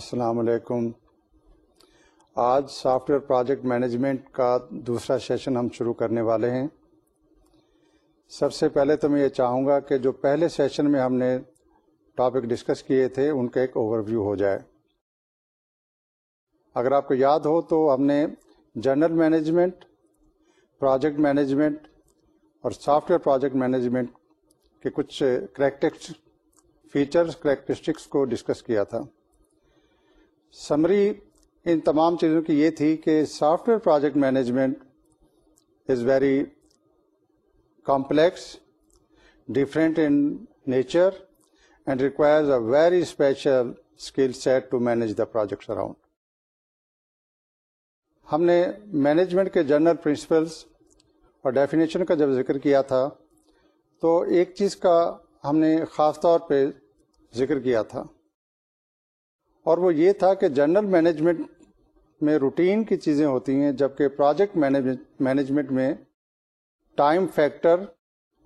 السلام علیکم آج سافٹ ویئر پروجیکٹ مینجمنٹ کا دوسرا سیشن ہم شروع کرنے والے ہیں سب سے پہلے تو میں یہ چاہوں گا کہ جو پہلے سیشن میں ہم نے ٹاپک ڈسکس کیے تھے ان کا ایک اوور ویو ہو جائے اگر آپ کو یاد ہو تو ہم نے جنرل مینجمنٹ پروجیکٹ مینجمنٹ اور سافٹ ویئر پروجیکٹ مینجمنٹ کے کچھ کریکٹکس فیچرس کریکٹرسٹکس کو ڈسکس کیا تھا سمری ان تمام چیزوں کی یہ تھی کہ software project management is very complex different in nature and requires a very special skill set to manage the projects around ہم نے مینجمنٹ کے جنرل پرنسپلس اور ڈیفینیشن کا جب ذکر کیا تھا تو ایک چیز کا ہم نے خاص طور پہ ذکر کیا تھا اور وہ یہ تھا کہ جنرل مینجمنٹ میں روٹین کی چیزیں ہوتی ہیں جبکہ پروجیکٹ مینجمنٹ میں ٹائم فیکٹر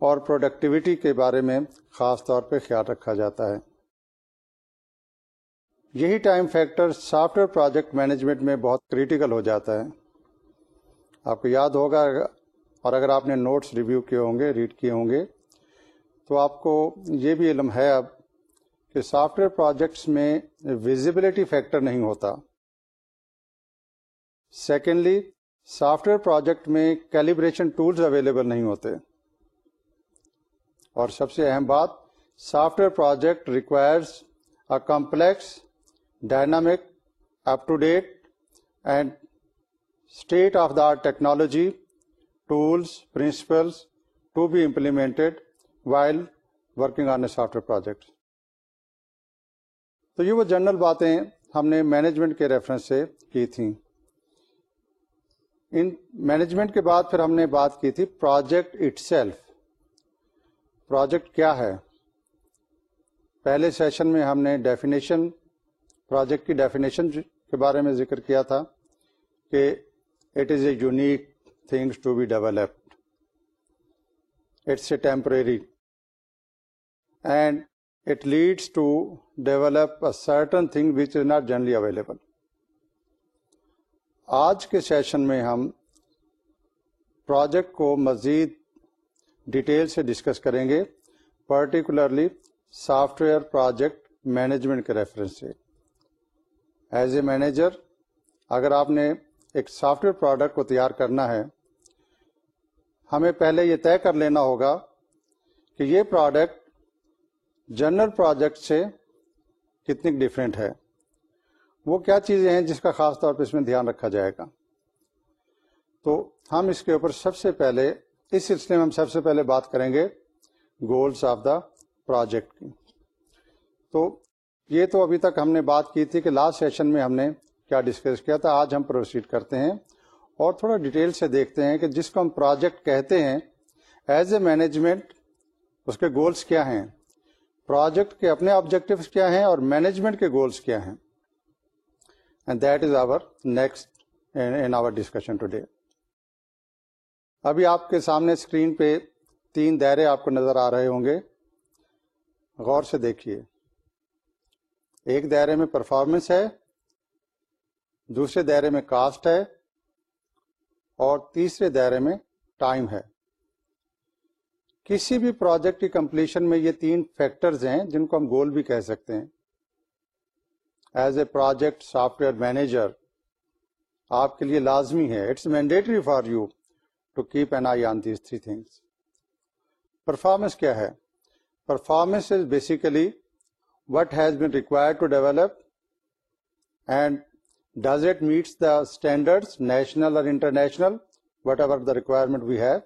اور پروڈکٹیوٹی کے بارے میں خاص طور پہ خیال رکھا جاتا ہے یہی time factor software project management میں بہت کریٹیکل ہو جاتا ہے آپ کو یاد ہوگا اور اگر آپ نے نوٹس ریویو کیے ہوں گے ریڈ کیے ہوں گے تو آپ کو یہ بھی علم ہے اب کہ سافٹ ویئر پروجیکٹس میں ویزیبلٹی فیکٹر نہیں ہوتا سیکنڈلی سافٹ ویئر پروجیکٹ میں کیلیبریشن ٹولز اویلیبل نہیں ہوتے اور سب سے اہم بات software project requires complex dynamic up to date and state of the art technology tools principles to be implemented while working on a software project تو یہ وہ جنرل باتیں ہم نے مینجمنٹ کے ریفرنس سے کی تھیں ان مینجمنٹ کے بعد پھر ہم نے بات کی تھی پروجیکٹ اٹ سیلف پروجیکٹ کیا ہے پہلے سیشن میں ہم نے ڈیفینیشن پروجیکٹ کی ڈیفینیشن کے بارے میں ذکر کیا تھا کہ it is a unique things to be developed it's a temporary and it leads to develop a certain thing which is not generally available. آج کے سیشن میں ہم پروجیکٹ کو مزید ڈیٹیل سے ڈسکس کریں گے particularly software project management کے ریفرنس سے ایز اے مینیجر اگر آپ نے ایک سافٹ ویئر پروڈکٹ کو تیار کرنا ہے ہمیں پہلے یہ طے کر لینا ہوگا کہ یہ پروڈکٹ جنرل پروجیکٹ سے کتنی ڈفرینٹ ہے وہ کیا چیزیں ہیں جس کا خاص طور پہ اس میں دھیان رکھا جائے گا تو ہم اس کے اوپر سب سے پہلے اس سلسلے میں ہم سب سے پہلے بات کریں گے گولس آف دا پروجیکٹ کی تو یہ تو ابھی تک ہم نے بات کی تھی کہ لاسٹ سیشن میں ہم نے کیا ڈسکس کیا تھا آج ہم پروسیڈ کرتے ہیں اور تھوڑا ڈیٹیل سے دیکھتے ہیں کہ جس کو ہم پروجیکٹ کہتے ہیں ایز اے مینجمنٹ اس کے گولس کیا ہیں پروجیکٹ کے اپنے آبجیکٹو کیا ہیں اور مینجمنٹ کے گولس کیا ہیں and that is our our next in discussion today ابھی آپ کے سامنے اسکرین پہ تین دائرے آپ کو نظر آ رہے ہوں گے غور سے دیکھیے ایک دائرے میں پرفارمنس ہے دوسرے دائرے میں کاسٹ ہے اور تیسرے دائرے میں ٹائم ہے کسی بھی پروجیکٹ کی کمپلیشن میں یہ تین فیکٹرز ہیں جن کو ہم گول بھی کہہ سکتے ہیں as a project software manager آپ کے لیے لازمی ہے it's mandatory for you to keep an eye on these three things performance کیا ہے performance is basically what has been require to develop and does it meets the standard national اور international what ever the requirement we have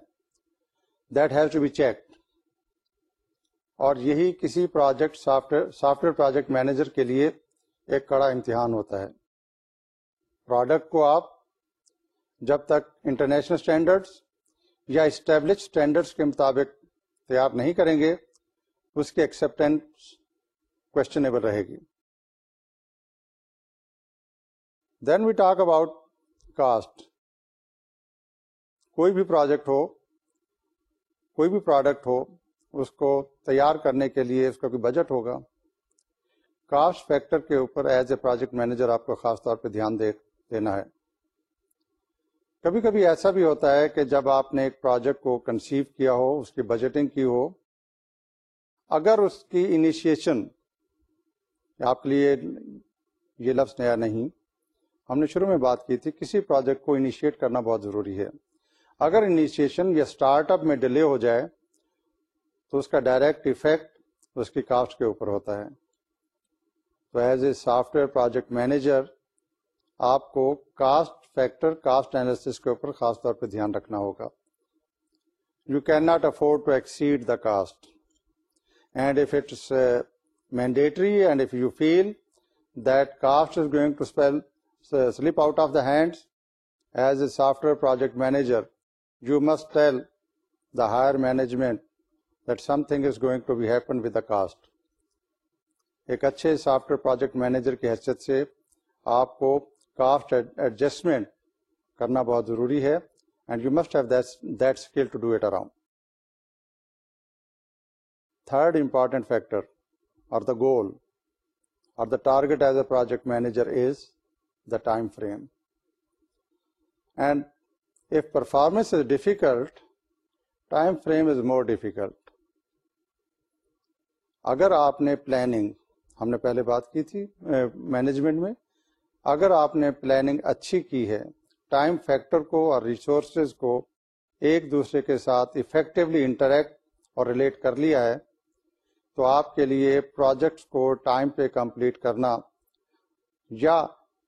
that has to be check اور یہی کسی project soft software project manager کے لیے ایک کڑا امتحان ہوتا ہے پروڈکٹ کو آپ جب تک انٹرنیشنل اسٹینڈرڈس یا اسٹیبلش اسٹینڈرڈس کے مطابق تیار نہیں کریں گے اس کی ایکسپٹینس کوشچنیبل رہے گی then we talk about cost کوئی بھی پروجیکٹ ہو کوئی بھی پروڈکٹ ہو اس کو تیار کرنے کے لیے اس کا کوئی بجٹ ہوگا کاسٹ فیکٹر کے اوپر ایز اے پروجیکٹ مینیجر آپ کو خاص طور پہ دھیان دینا ہے کبھی کبھی ایسا بھی ہوتا ہے کہ جب آپ نے ایک پروجیکٹ کو کنسیو کیا ہو اس کی بجٹنگ کی ہو اگر اس کی انیشیشن آپ کے لیے یہ لفظ نیا نہیں ہم نے شروع میں بات کی تھی کسی پروجیکٹ کو انیشیٹ کرنا بہت ضروری ہے اگر انیشیشن یا اسٹارٹ اپ میں ڈیلے ہو جائے تو اس کا ڈائریکٹ افیکٹ اس کی کاسٹ کے اوپر ہوتا ہے تو as a software project manager آپ کو کاسٹ فیکٹر کاسٹ کے اوپر خاص طور پہ دھیان رکھنا ہوگا you can not afford to exceed the cost and if it's mandatory and if you feel that cost is going to spill slip out of the hand as a software project manager you must the higher management is going to manager کی حیثیت سے آپ کو cost adjustment کرنا بہت ضروری ہے goal اور the target as a project manager is the time frame and if performance is difficult, time frame is more difficult. اگر آپ نے پلاننگ ہم نے پہلے بات کی تھی مینجمنٹ میں اگر آپ نے پلاننگ اچھی کی ہے ٹائم فیکٹر کو اور ریسورسز کو ایک دوسرے کے ساتھ افیکٹولی انٹریکٹ اور ریلیٹ کر لیا ہے تو آپ کے لیے پروجیکٹس کو ٹائم پہ کمپلیٹ کرنا یا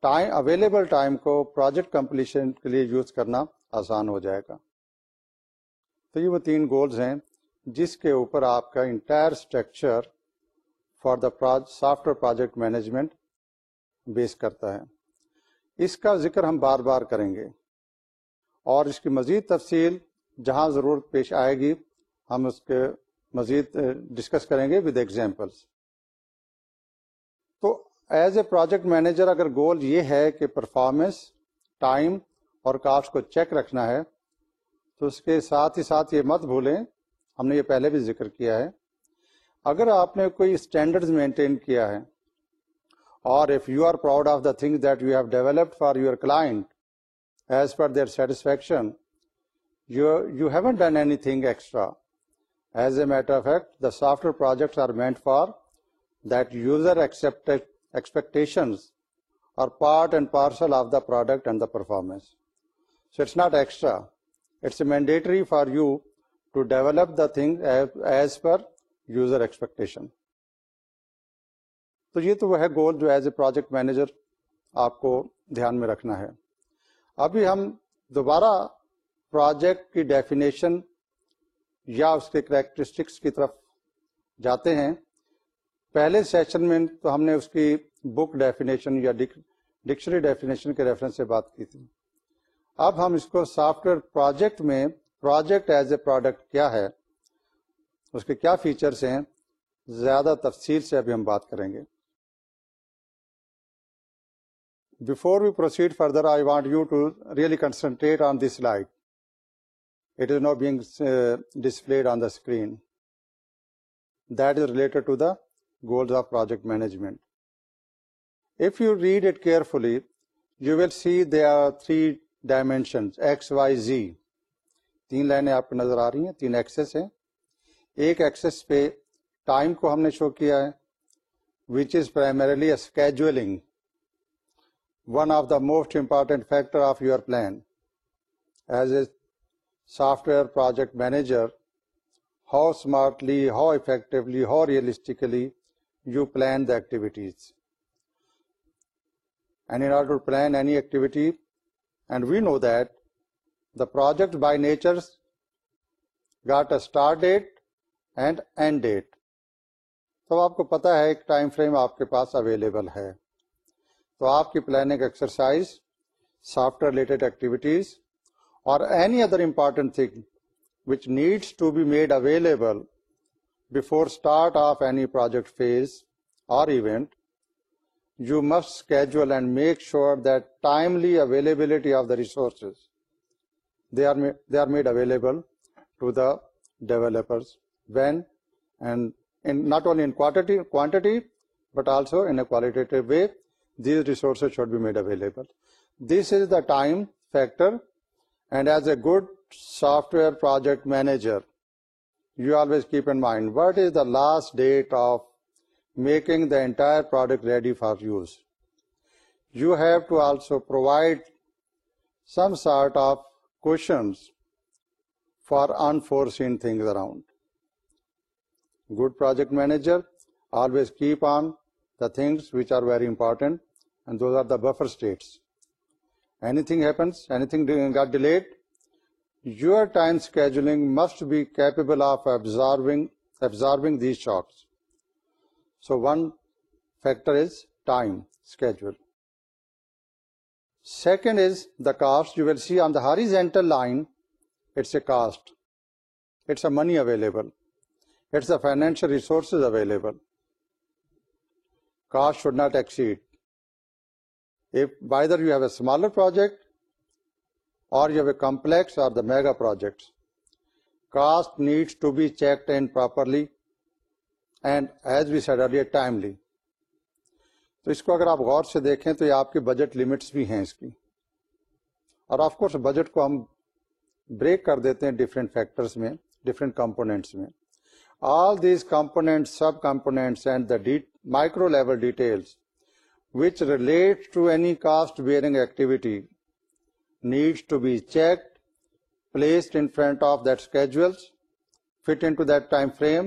ٹائم اویلیبل ٹائم کو پروجیکٹ کمپلیشن کے لیے یوز کرنا آسان ہو جائے گا تو یہ وہ تین گولز ہیں جس کے اوپر آپ کا entire structure for the software project management base کرتا ہے اس کا ذکر ہم بار بار کریں گے اور اس کی مزید تفصیل جہاں ضرورت پیش آئے گی ہم اس کے مزید ڈسکس کریں گے ود ایگزامپلس تو ایز اے پروجیکٹ مینیجر اگر گول یہ ہے کہ پرفارمنس ٹائم اور کاف کو چیک رکھنا ہے تو اس کے ساتھ ہی ساتھ یہ مت بھولیں ہم نے یہ پہلے بھی ذکر کیا ہے اگر آپ نے کوئی اسٹینڈرڈ مینٹین کیا ہے اور if you are proud of the thing that you have developed for your client as per their satisfaction you haven't done anything extra as a matter of fact the software projects are meant for that except expectation اور part and parcel of the product and the performance تو یہ تو وہ goal جو as a manager آپ کو رکھنا ہے ابھی ہم دوبارہ پروجیکٹ کی ڈیفینیشن یا اس کے کریکٹرسٹکس کی طرف جاتے ہیں پہلے سیشن میں تو ہم نے اس کی بک ڈیفینیشن یا ڈکشنری ڈیفینیشن کے ریفرنس سے بات کی تھی اب ہم اس کو سافٹ ویئر پروجیکٹ میں پروجیکٹ ایز اے پروڈکٹ کیا ہے اس کے کیا فیچرس ہیں زیادہ تفصیل سے ابھی ہم بات کریں گے before we proceed further I want you to really concentrate on this light it is not being displayed on the screen that is related to the goals of project management if you read it carefully you will see they are three X Y Z تین لائنیں آپ کو نظر آ رہی ہیں تین Axis ہیں ایک ایکسس پہ ٹائم کو ہم نے شو کیا ہے which is primarily one of the most important factor of your plan as a software project manager how smartly how effectively how realistically you plan the activities to plan any activity we know the project by nature got a start date and end date تو آپ کو پتا ہے ایک time frame آپ کے پاس available ہے تو آپ کی planning exercise software related activities اور any other important thing which needs to be made available before start of any project phase اور event you must schedule and make sure that timely availability of the resources, they are made available to the developers when and in not only in quantity but also in a qualitative way. These resources should be made available. This is the time factor, and as a good software project manager, you always keep in mind what is the last date of making the entire product ready for use. You have to also provide some sort of cushions for unforeseen things around. Good project manager always keep on the things which are very important, and those are the buffer states. Anything happens, anything got delayed, your time scheduling must be capable of absorbing these shocks. So one factor is time second is the cost you will see on the horizontal line a money available financial resources available project اور and as we said timely تو اس کو اگر آپ غور سے دیکھیں تو یہ آپ کے بجٹ لمٹس بھی ہیں اس کی اور آف کورس بجٹ کو ہم بریک کر دیتے ہیں ڈفرینٹ فیکٹرس میں ڈفرینٹ کمپونیٹس میں all these component sub component and the micro level details which relate to any cost bearing activity needs to be check place in front of that casual fit into that time frame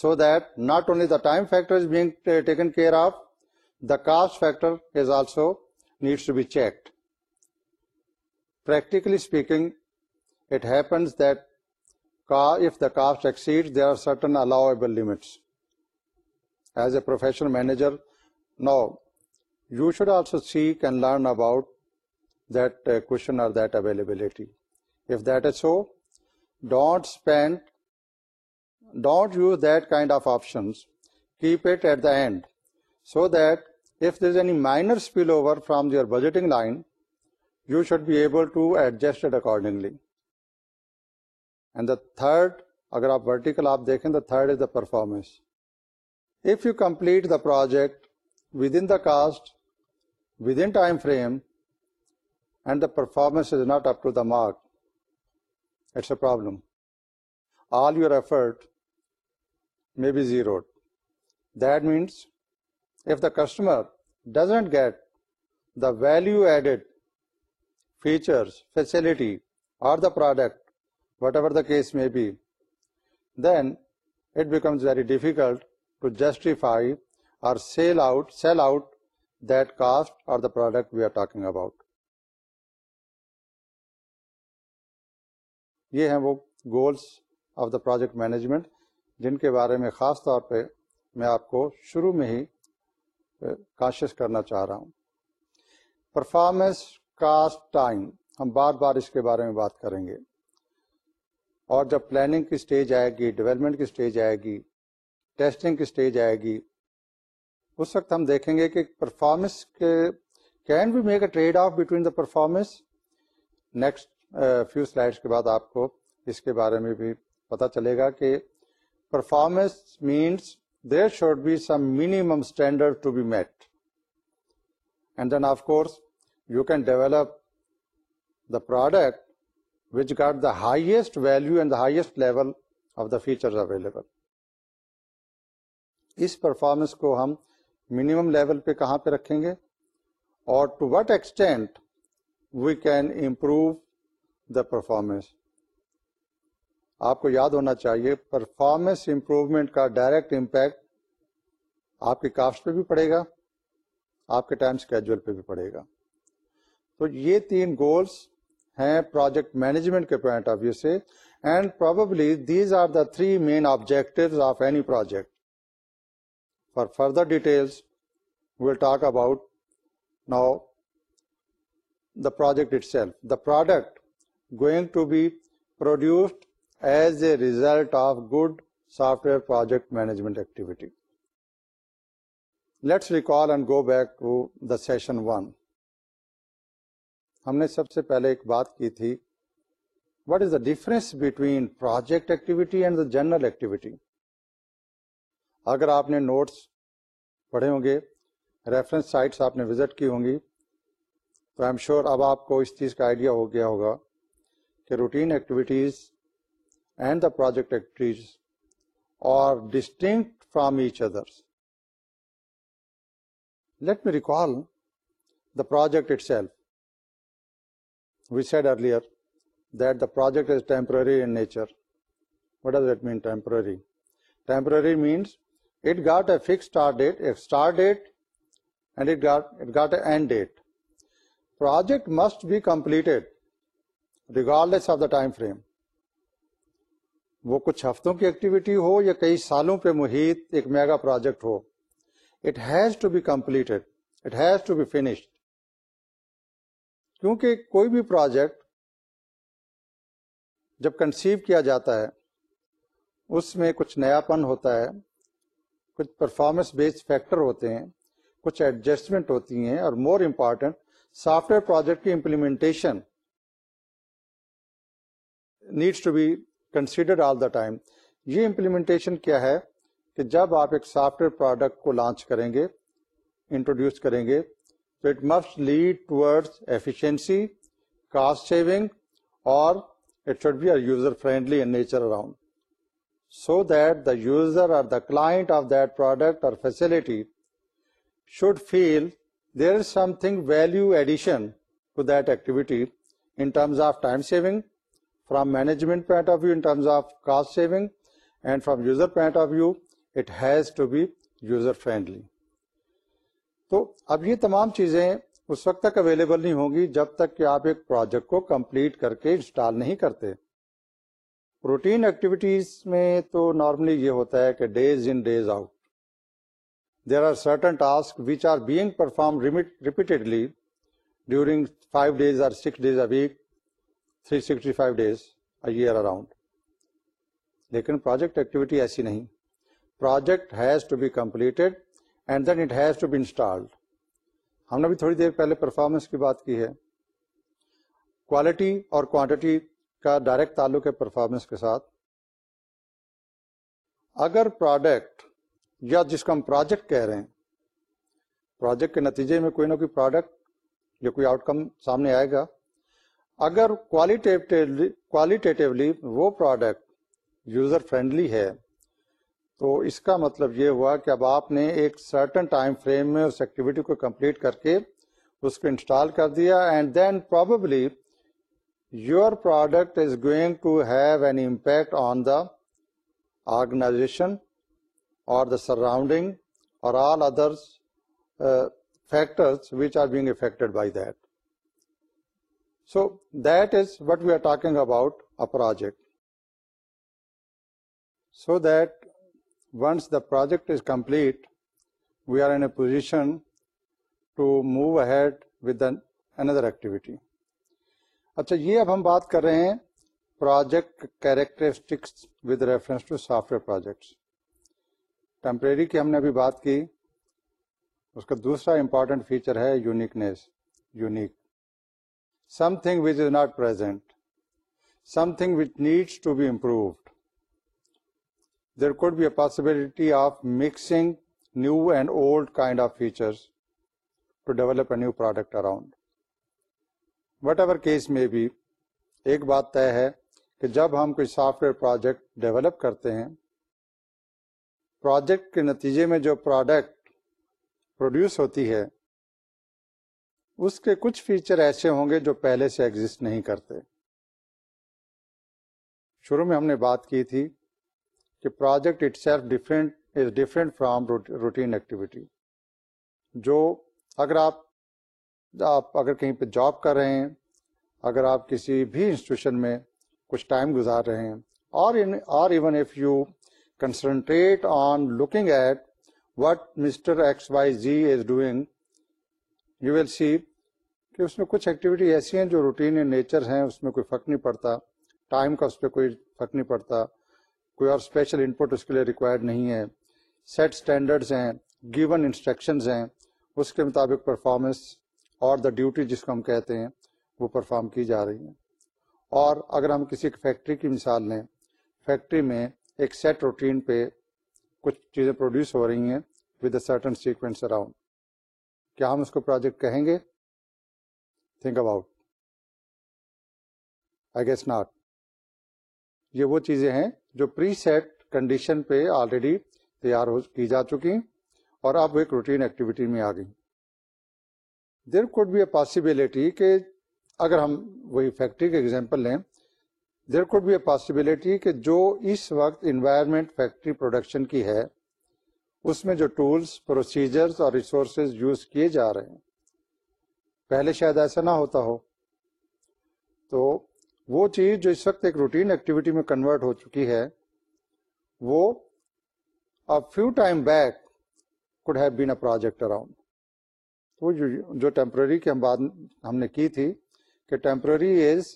so that not only the time factor of the cost factor is also needs to basically speaking it happens that cotton allowable limit as a professional manager now you should also see can learn about دشن availability don't spend don't use that kind of options keep it at the end so that if there's an minor from their budgeting line you should be able to adjust it accordingly and the third اگر آپ vertical آپ دیکھیں the third is the performance if you complete the project within the cost within time frame and the performance is not up to the mark it's a problem all your effort may be zeroed that means if the customer doesn't get the value added features facility or the product whatever ever دا کیس میں but becomes very difficult to justify or out sell out this or the product we are talking about یہ ہیں وہ goals of the product management جن کے بارے میں خاص طور پہ میں آپ کو شروع میں ہی کرنا چاہ رہا ہوں پرفارمنس کاسٹ ٹائم ہم بار بار اس کے بارے میں بات کریں گے اور جب پلاننگ کی سٹیج آئے گی ڈیولپمنٹ کی سٹیج آئے گی ٹیسٹنگ کی سٹیج آئے گی اس وقت ہم دیکھیں گے کہ پرفارمنس کے can be make a trade off between the performance next few slides کے بعد آپ کو اس کے بارے میں بھی پتا چلے گا کہ performance means there should be some minimum standard to be met and then of course you can develop the product which get the highest value and the highest level of the feature available اس performance کو ہم minimum level پہ کہاں پہ رکھیں گے اور to what extent we can improve the performance آپ کو یاد ہونا چاہیے پرفارمنس امپروومنٹ کا ڈائریکٹ امپیکٹ آپ کے کاسٹ پہ بھی پڑے گا آپ کے ٹائم اسکیجل پہ بھی پڑے گا تو یہ تین گولس ہیں پروجیکٹ مینجمنٹ کے پوائنٹ آف ویو سے and probably these are the three main objective of any project for further detail we'll talk about now the project itself the product going to be produced as a result of good software project management activity let's go back to the session one ہم نے سب سے پہلے ایک بات کی تھی what is the difference between project activity and the general activity اگر آپ نے نوٹس پڑھے ہوں گے ریفرنس سائٹس آپ نے وزٹ کی ہوں گی تو آئی ایم شیور اب آپ کو اس چیز کا آئیڈیا ہو گیا ہوگا کہ routine activities and the project activities are distinct from each other. Let me recall the project itself. We said earlier that the project is temporary in nature. What does that mean, temporary? Temporary means it got a fixed start date, a start date, and it got an end date. Project must be completed regardless of the time frame. وہ کچھ ہفتوں کی activity ہو یا کئی سالوں پہ محیط ایک میگا پروجیکٹ ہو it has to be complete it has to be finished کیونکہ کوئی بھی پروجیکٹ جب کنسیو کیا جاتا ہے اس میں کچھ نیا پن ہوتا ہے کچھ پرفارمنس بیسڈ فیکٹر ہوتے ہیں کچھ ایڈجسٹمنٹ ہوتی ہیں اور more important software project کی implementation needs to be consider all the time یہ امپلیمنٹیشن کیا ہے کہ جب آپ ایک سافٹ ویئر پروڈکٹ کو لانچ کریں گے انٹروڈیوس کریں گے تو it must lead to efficiency cost saving اور it should should be user user friendly in in nature around so that that that the the client of of product اور facility feel there is something value addition to activity terms time saving from management point of view from of cost saving from user point of view it has تو اب یہ تمام چیزیں اس وقت تک available نہیں ہوں گی جب تک کہ آپ ایک پروجیکٹ کو کمپلیٹ کر کے انسٹال نہیں کرتے روٹین ایکٹیویٹیز میں تو نارملی یہ ہوتا ہے کہ days in days out there are certain task which are being perform repeatedly during five days or six days a week three sixty five ڈیزر around لیکن پروجیکٹ ایکٹیویٹی ایسی نہیں project has to be completed and then it has to be installed ہم نے بھی تھوڑی دیر پہلے performance کی بات کی ہے کوالٹی اور کوانٹٹی کا ڈائریکٹ تعلق ہے پرفارمنس کے ساتھ اگر پروڈکٹ یا جس کو ہم پروجیکٹ کہہ رہے ہیں پروجیکٹ کے نتیجے میں کوئی نہ کوئی پروڈکٹ یا کوئی آؤٹ کم سامنے آئے گا اگر کوالیٹیولی وہ پروڈکٹ یوزر فرینڈلی ہے تو اس کا مطلب یہ ہوا کہ اب آپ نے ایک سرٹن ٹائم فریم میں اس ایکٹیویٹی کو کمپلیٹ کر کے اس کو انسٹال کر دیا and then probably your product is going to have an impact on the organization اور دا سراؤنڈنگ اور all others factors which are being affected by that so that is what we are talking about a project so that once the project is complete we are in a position to move mode with another activity اچھا یہ اب ہم بات کر رہے ہیں project characteristics with reference to software projects temporary کی ہم نے ابھی بات کی اس کا دوسرا امپارٹینٹ فیچر ہے uniqueness unique possibility of mixing new and old kind of features to develop a new product around whatever case میں بھی ایک بات طے ہے کہ جب ہم کوئی سافٹ ویئر پروجیکٹ ڈیولپ کرتے ہیں پروجیکٹ کے نتیجے میں جو پروڈکٹ پروڈیوس ہوتی ہے اس کے کچھ فیچر ایسے ہوں گے جو پہلے سے ایگزٹ نہیں کرتے شروع میں ہم نے بات کی تھی کہ project itself different is different from routine activity جو اگر آپ آپ اگر کہیں پہ جاب کر رہے ہیں اگر آپ کسی بھی انسٹیٹیوشن میں کچھ ٹائم گزار رہے ہیں اور اور even if you concentrate on looking at what mister X Y Z is doing you will see کہ اس میں کچھ ایکٹیویٹی ایسی ہیں جو روٹین نیچر ہیں اس میں کوئی فرق نہیں پڑتا ٹائم کا اس پہ کوئی فرق نہیں پڑتا کوئی اور اسپیشل انپٹ اس کے لیے ریکوائرڈ نہیں ہے سیٹ اسٹینڈرڈز ہیں گیون انسٹرکشنز ہیں اس کے مطابق پرفارمنس اور دا ڈیوٹی جس کو ہم کہتے ہیں وہ پرفارم کی جا رہی ہیں اور اگر ہم کسی ایک فیکٹری کی مثال لیں فیکٹری میں ایک سیٹ روٹین پہ کچھ چیزیں پروڈیوس ہو رہی ہیں with a certain sequence around کیا ہم اس کو پروجیکٹ کہیں گے think about I guess not یہ وہ چیزیں ہیں جو پری سیٹ کنڈیشن پہ آلریڈی تیار کی جا چکی اور اب ایک روٹین ایکٹیویٹی میں آ گئی there could be a possibility کہ اگر ہم وہی فیکٹری کے ایگزامپل لیں there could be a possibility کہ جو اس وقت انوائرمنٹ فیکٹری پروڈکشن کی ہے اس میں جو ٹولس پروسیجرز اور ریسورسز یوز کیے جا رہے ہیں پہلے شاید ایسا نہ ہوتا ہو تو وہ چیز جو اس وقت ایک روٹین ایکٹیویٹی میں کنورٹ ہو چکی ہے وہ few time back could have been a project around جو ٹیمپرری کی ہم بات ہم نے کی تھی کہ temporary is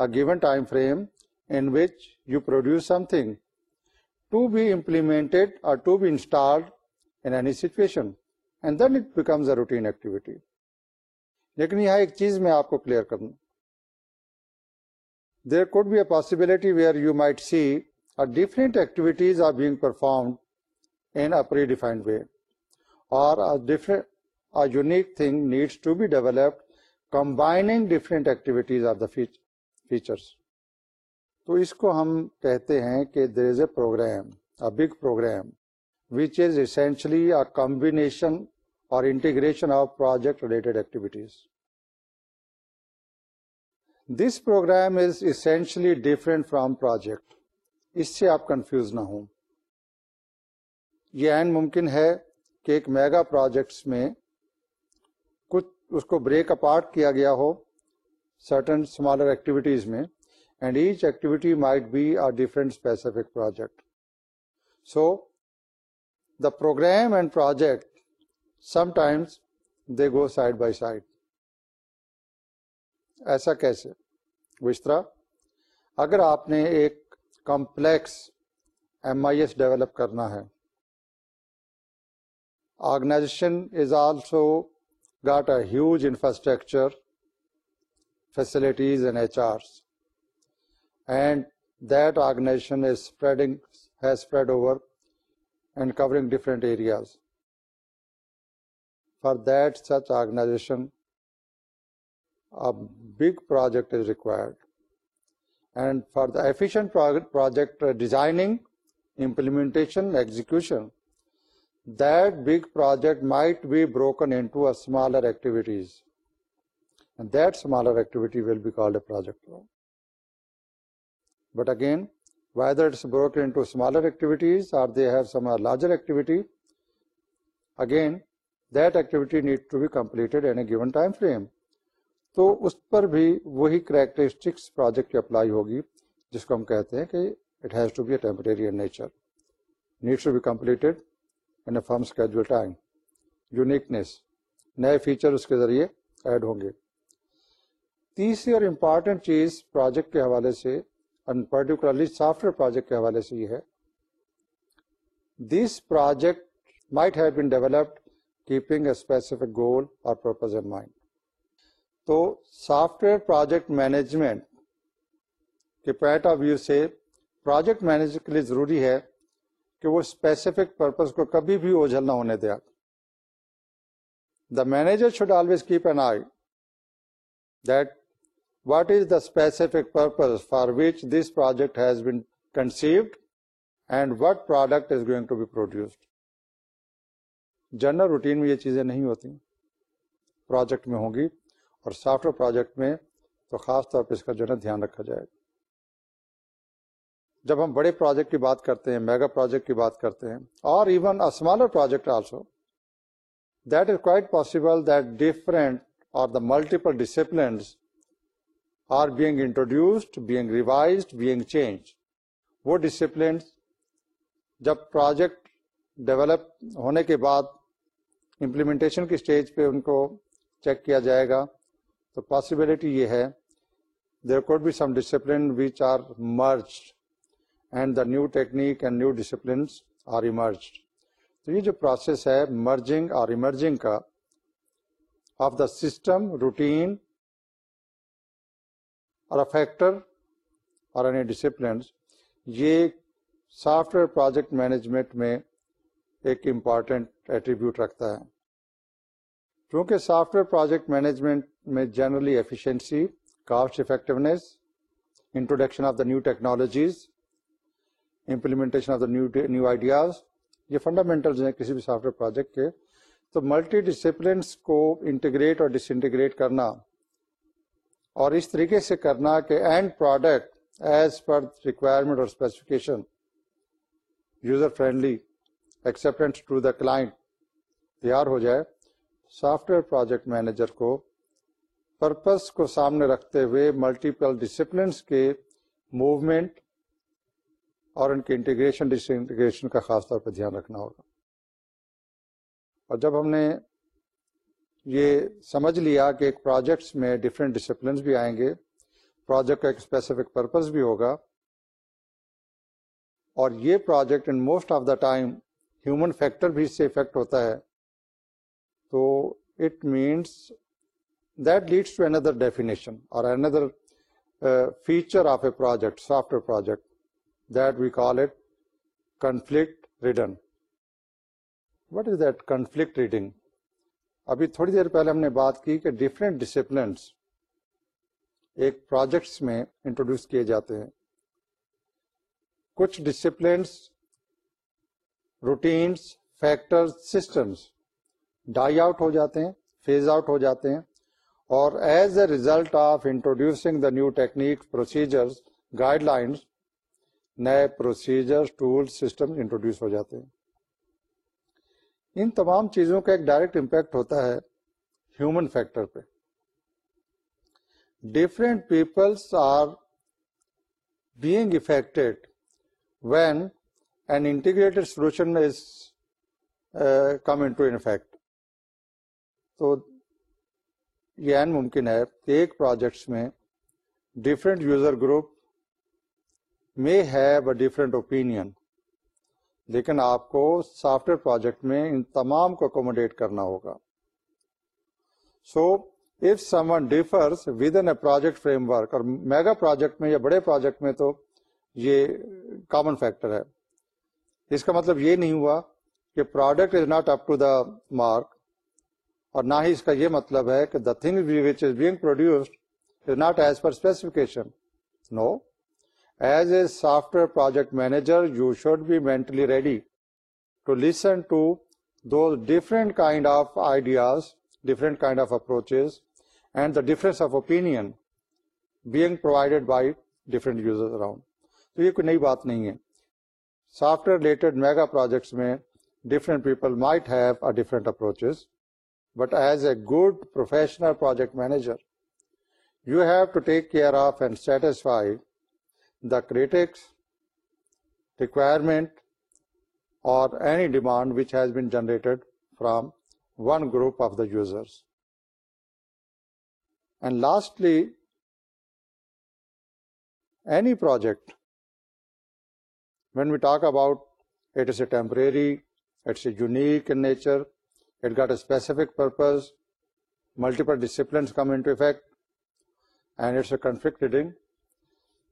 a given time frame in which you produce something لیکن یہاں ایک چیز میں آپ کو کلیئر کروں possibility where you might see different activities are way اور unique thing needs to be developed combining different activities are the features تو اس کو ہم کہتے ہیں کہ there is a program a big program which is a combination اور integration of project related activities this program is essentially different from project اس سے آپ کنفیوز نہ ہوں یہ عین ممکن ہے کہ ایک میگا پروجیکٹس میں کچھ اس کو بریک اپارٹ کیا گیا ہو سرٹن اسمالر ایکٹیویٹیز میں and each activity might be a different specific project so the programs they go side by side ایسا کیسے طرح اگر آپ نے ایک complex M I S develop کرنا ہے organization is also got a huge infrastructure facilities and H Rs budget and for the efficient project designing implementation exact budget might be broken but again whether it's broken into smaller activities or they have some uh, larger activity again that activity need to be completed in a given time frame تو اس پر بھی وہی characteristics project کی apply ہوگی جس کو ہم کہتے ہیں کہ it has to be a temporary in nature needs to be completed in a firm schedule time uniqueness نئے فیچر اس کے ذریعے ایڈ ہوں گے تیسری اور امپارٹینٹ چیز پروجیکٹ کے حوالے سے پرٹیکولرلی سافٹ ویئر پروجیکٹ کے حوالے سے یہ ہے this project might have been developed keeping a specific goal اور پرپز مائنڈ تو سافٹ ویئر پروجیکٹ مینجمنٹ کے پوائنٹ آف ویو سے پروجیکٹ مینیجر کے لیے ضروری ہے کہ وہ اسپیسیفک پرپز کو کبھی بھی اوجھل نہ ہونے دیا the manager should always keep an eye that what is the specific purpose for which this project and what product general چیزیں نہیں ہوتی اور سافٹ ویئر پروجیکٹ میں تو خاص طور پہ اس کا جو ہے نا دھیان رکھا جائے گا جب ہم بڑے پروجیکٹ کی بات کرتے ہیں میگا پروجیکٹ کی بات کرتے ہیں اور even smaller project also that is quite possible that different اور دا ملٹیپل ڈسپلنس ڈسپلنس جب پروجیکٹ ڈیولپ ہونے کے بعد کی اسٹیج پہ ان کو چیک کیا جائے گا تو پاسبلٹی یہ ہے could be some discipline which are merged and the new technical تو یہ جو پروسیس ہے مرجنگ اور ایمرجنگ کا آف دا سسٹم روٹین اور افیکٹر اور اینی ڈسپلنس یہ سافٹ ویئر پروجیکٹ مینجمنٹ میں ایک امپارٹینٹ ایٹریبیوٹ رکھتا ہے چونکہ سافٹ ویئر پروجیکٹ مینجمنٹ میں generally efficiency cost effectiveness introduction of the new technologies implementation of the new new ideas یہ فنڈامنٹلز ہیں کسی بھی سافٹ ویئر پروجیکٹ کے تو ملٹی ڈسپلنس کو انٹیگریٹ اور ڈس انٹیگریٹ کرنا اور اس طریقے سے کرنا کہ end product as per requirement اور اسپیسیفکیشن یوزر فرینڈلی ایکسپٹینس تیار ہو جائے سافٹ ویئر پروجیکٹ مینیجر کو پرپز کو سامنے رکھتے ہوئے ملٹیپل ڈسپلنس کے موومینٹ اور ان کے انٹیگریشن ڈس انٹیگریشن کا خاص طور پہ دھیان رکھنا ہوگا اور جب ہم نے یہ سمجھ لیا کہ ایک پروجیکٹس میں ڈفرینٹ ڈسپلنس بھی آئیں گے پروجیکٹ کا ایک اسپیسیفک پرپز بھی ہوگا اور یہ project in most of the time human factor بھی اس سے افیکٹ ہوتا ہے تو it means that leads to another definition اور another feature of a project software project that we call it conflict ridden what is that conflict reading ابھی تھوڑی دیر پہلے ہم نے بات کی کہ ڈفرینٹ ڈسپلنس ایک پروجیکٹس میں انٹروڈیوس کیے جاتے ہیں کچھ disciplines routines factor systems die out ہو جاتے ہیں فیز آؤٹ ہو جاتے ہیں اور as a result of introducing the new technique procedures guidelines نئے پروسیجر ٹول سسٹم انٹروڈیوس ہو جاتے ہیں ان تمام چیزوں کا ایک ڈائریکٹ امپیکٹ ہوتا ہے ہیومن فیکٹر پہ different peoples are being affect when an integrate solution is coming to an affect تو یہ ممکن ہے کہ ایک پروجیکٹس میں ڈفرینٹ یوزر گروپ میں ہیو اے ڈفرینٹ اوپینئن لیکن آپ کو سافٹ ویئر پروجیکٹ میں ان تمام کو اکوموڈیٹ کرنا ہوگا so if someone differs within a project framework اور میگا پروجیکٹ میں یا بڑے پروجیکٹ میں تو یہ کامن فیکٹر ہے اس کا مطلب یہ نہیں ہوا کہ product is not up to the mark اور نہ ہی اس کا یہ مطلب ہے کہ the thing which is being produced is not as per specification no as a software project manager you should be mentally ready to listen to those different kind of ideas different kind of approaches and the of being provided by different user around تو یہ کوئی نئی بات نہیں ہے software related mega projects میں people might have different پیپلنٹ approaches but as a good professional project manager you have to take care of and satisfy the critics, requirement, or any demand which has been generated from one group of the users. And lastly, any project, when we talk about it is a temporary, it's a unique in nature, it got a specific purpose, multiple disciplines come into effect, and it's a conflict-ridden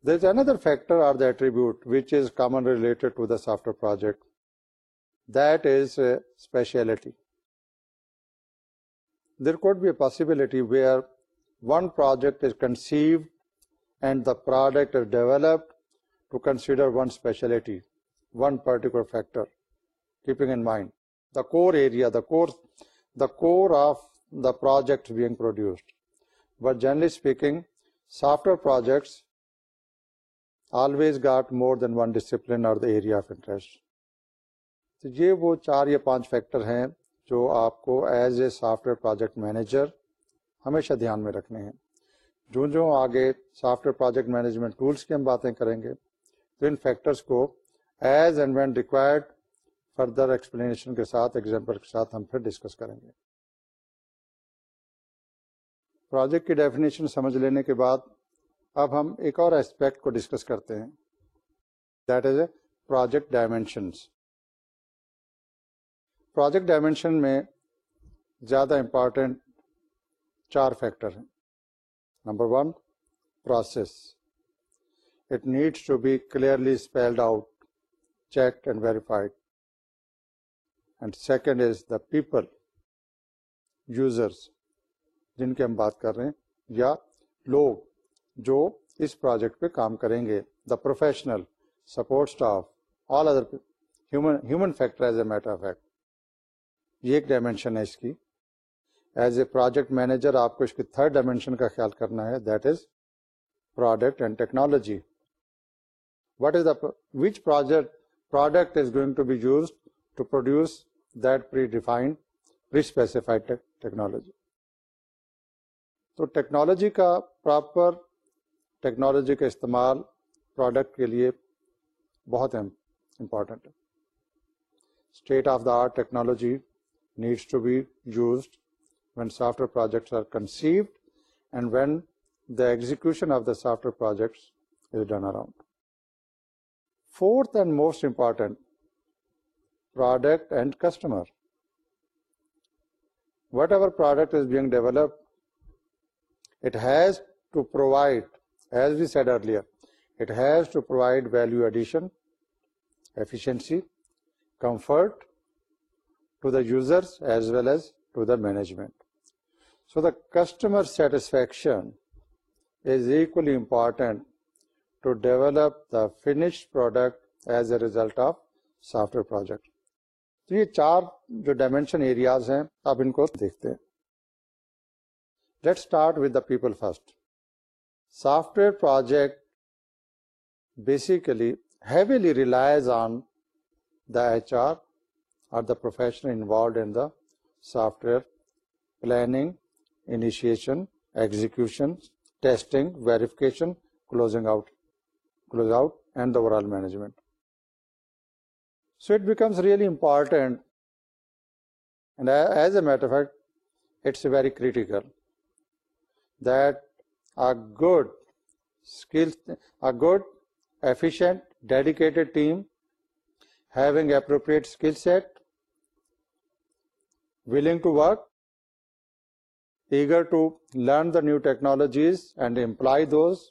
there is another factor or the attribute which is commonly related to the software project, that is uh, speciality. There could be a possibility where one project is conceived and the product is developed to consider one speciality, one particular factor, keeping in mind the core area, the core of the project being produced. But generally speaking, software projects always got more than one discipline اور the area of interest تو یہ وہ چار یا پانچ factor ہیں جو آپ کو as a software project manager ہمیشہ دھیان میں رکھنے ہیں جو آگے software project management tools کی ہم باتیں کریں گے تو ان فیکٹرس کو as and when required further explanation کے ساتھ ایگزامپل کے ساتھ ہم پھر ڈسکس کریں گے پروجیکٹ کی ڈیفینیشن سمجھ لینے کے بعد اب ہم ایک اور اسپیکٹ کو ڈسکس کرتے ہیں that is a project dimensions project dimension میں زیادہ امپارٹینٹ چار فیکٹر ہیں number one process it needs to be clearly spelled out check and verified and second is the people users جن کی ہم بات کر رہے ہیں یا لوگ جو اس پروجیکٹ پہ کام کریں گے the professional support staff all other human factor as a fact یہ ایک ڈائمینشن ہے اس کی ایز اے پروجیکٹ مینیجر آپ کو اس کی تھرڈ ڈائمینشن کا خیال کرنا ہے that is product and technology what is the which project product is going to be use to produce that pre defined pre specified technology تو ٹیکنالوجی کا پراپر ٹیکنالوجی کا استعمال پروڈکٹ کے لیے بہت امپورٹنٹ ہے state of the art technology needs to be used when software projects are conceived and when the execution of the software projects is done around fourth and most important product and customer whatever product is being develop it has to provide management so the customer satisfaction is equally equally to develop the the product as a result of software project تو یہ چار جو dimension areas ہیں آپ ان کو دیکھتے ہیں let start with the people software project basically heavily relies on the HR or the professional involved in the software planning, initiation, execution, testing, verification, close out, and the overall management. So it becomes really important, and as a matter of fact, it's very critical that a good skill a good efficient dedicated team having appropriate skill set willing to work eager to learn the new technologies and imply those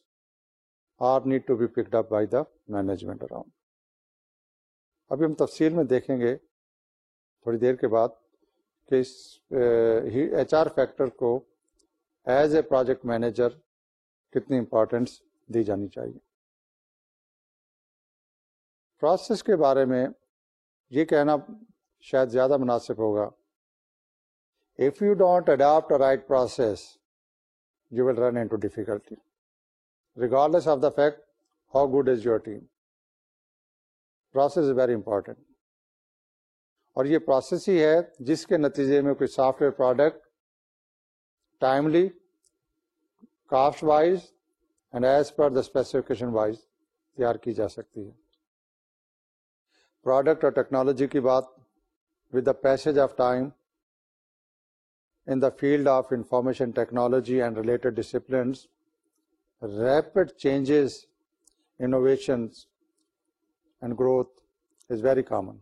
or need to be picked up by the management around ابھی ہم تفصیل میں دیکھیں گے تھوڑی دیر کے بعد کہ اس ایچ آر فیکٹر کو ایز اے پروجیکٹ مینیجر کتنی امپارٹینس دی جانی چاہیے پروسیس کے بارے میں یہ کہنا شاید زیادہ مناسب ہوگا if you don't adapt right process you will run into difficulty regard of the fact how good is your team process is very important اور یہ پروسیس ہی ہے جس کے نتیجے میں کوئی software product timely cost wise and as per the specification wise تیار کی جا سکتی ہے پروڈکٹ اور ٹیکنالوجی کی بات with the passage of time in the field of information technology and related disciplines rapid changes innovations and growth is very common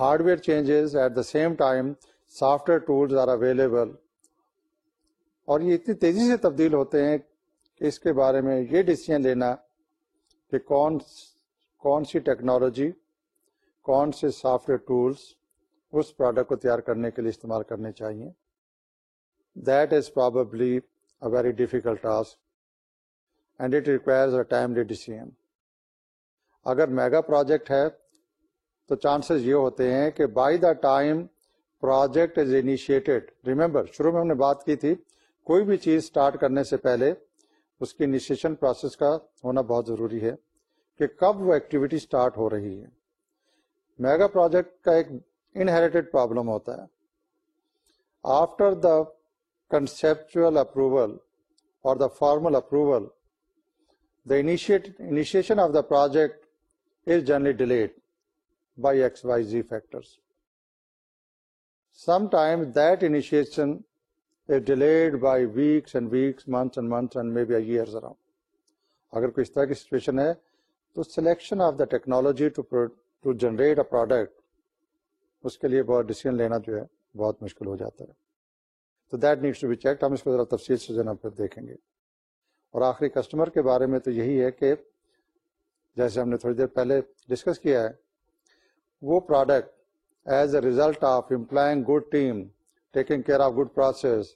hardware changes at the same time software tools are available اور یہ اتنی تیزی سے تبدیل ہوتے ہیں کہ اس کے بارے میں یہ ڈسیزن لینا کہ کون کون سی ٹیکنالوجی کون سے سافٹ ویئر ٹولس اس پروڈکٹ کو تیار کرنے کے لیے استعمال کرنے چاہیے that is probably a very difficult task and it requires a timely decision اگر میگا پروجیکٹ ہے تو چانسز یہ ہوتے ہیں کہ by the time project is initiated remember شروع میں ہم نے بات کی تھی کوئی بھی چیز اسٹارٹ کرنے سے پہلے اس کی انیشیشن پروسیس کا ہونا بہت ضروری ہے کہ کب وہ ایکٹیویٹی اسٹارٹ ہو رہی ہے میگا پروجیکٹ کا ایک انہیریٹیڈ پرابلم ہوتا ہے آفٹر دا کنسپچل اپروول اور the formal approval the initiation of the project is generally delayed by X Y Z factors some time that initiation situation ہے تو سلیکشن آف دا ٹیکنالوجی لینا جو ہے تو that needs ہم اس کو ذرا تفصیل سے دیکھیں گے اور آخری کسٹمر کے بارے میں تو یہی ہے کہ جیسے ہم نے تھوڑی دیر پہلے ڈسکس کیا ہے وہ product as a result of employing good team taking care of good process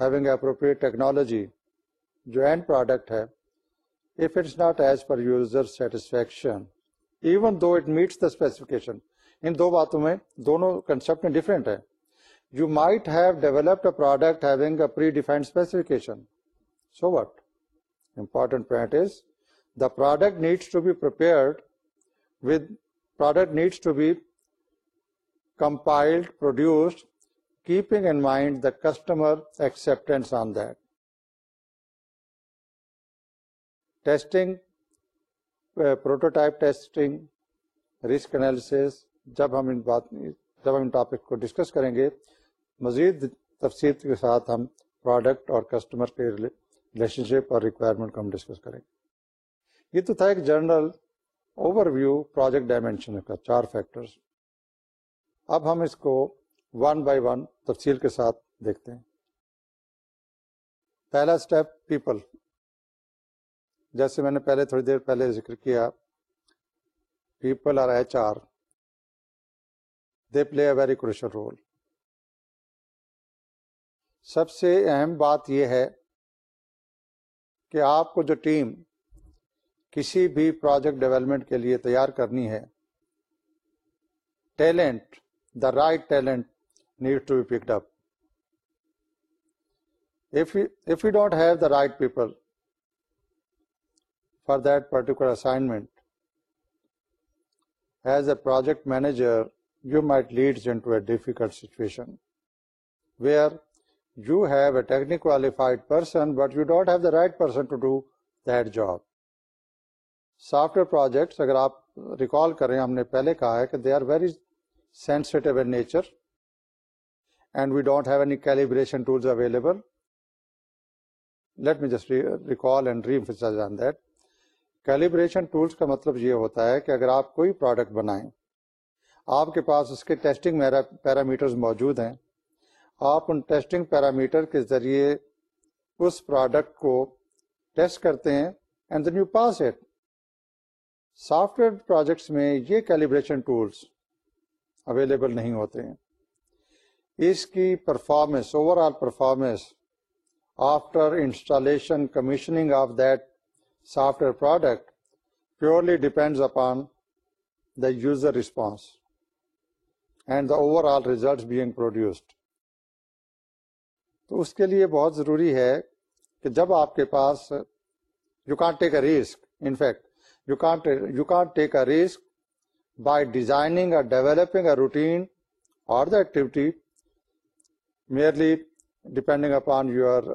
having appropriate technology جو اینڈ پروڈکٹ ہے if it's not as per user satisfaction even though it meets the specification ان دو باتوں میں دونوں concept میں different ہیں you might have developed a product having a pre defined specification so what important point is the product needs to be paired with product needs to be compiled produced keeping in mind the customer acceptance on that. Testing, uh, prototype testing, risk analysis, جب ہم ان ان بات جب ہم topic کو discuss کریں گے مزید تفصیل کے ساتھ ہم پروڈکٹ اور کسٹمر کے ریلیشن شپ اور ریکوائرمنٹ کو ہم ڈسکس کریں گے یہ تو تھا ایک general overview project dimension کا چار فیکٹرز اب ہم اس کو ون بائی ون تفصیل کے ساتھ دیکھتے ہیں پہلا اسٹیپ پیپل جیسے میں نے پہلے تھوڑی دیر پہلے ذکر کیا people are H R they play a very crucial role سب سے اہم بات یہ ہے کہ آپ کو جو ٹیم کسی بھی پروجیکٹ ڈیولپمنٹ کے لیے تیار کرنی ہے talent the right talent need to be picked up if you don't have the right people for vertical where you have a technique qualified person but you don't have the right person to do the software project اگر آپ recall کریں ہم نے پہلے کہا ہے کہ they are very sensitive in nature and we don't have any calibration tools available. Let me just re recall and re-emphasize on that. Calibration tools کا مطلب یہ ہوتا ہے کہ اگر آپ کوئی پروڈکٹ بنائیں آپ کے پاس اس کے ٹیسٹنگ پیرامیٹرز موجود ہیں آپ ان ٹیسٹنگ پیرامیٹر کے ذریعے اس پروڈکٹ کو ٹیسٹ کرتے ہیں and then you pass it software projects میں یہ کیلیبریشن ٹولس اویلیبل نہیں ہوتے ہیں اس کی performance overall performance after installation commissioning of that software product purely depends upon the user response and the overall result being produced تو اس کے لیے بہت ضروری ہے کہ جب آپ کے پاس you can't take a risk in fact you can't you can't take a risk by designing اور ڈیولپنگ اے روٹین اور the activity merely depending upon your